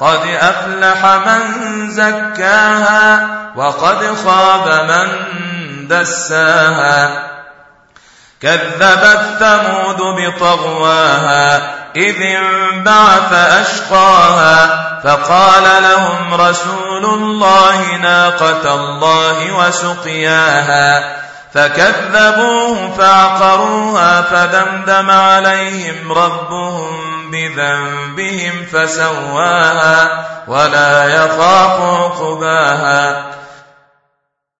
قد أفلح من زكاها وقد خاب من دساها. كذبت ثمود بطغواها إذ انبعث أشقاها فقال لهم رسول الله ناقة الله وسقياها. فكذبوه فعقروها فدمدم عليهم ربهم بذنبهم فسواها ولا يخاف عقباها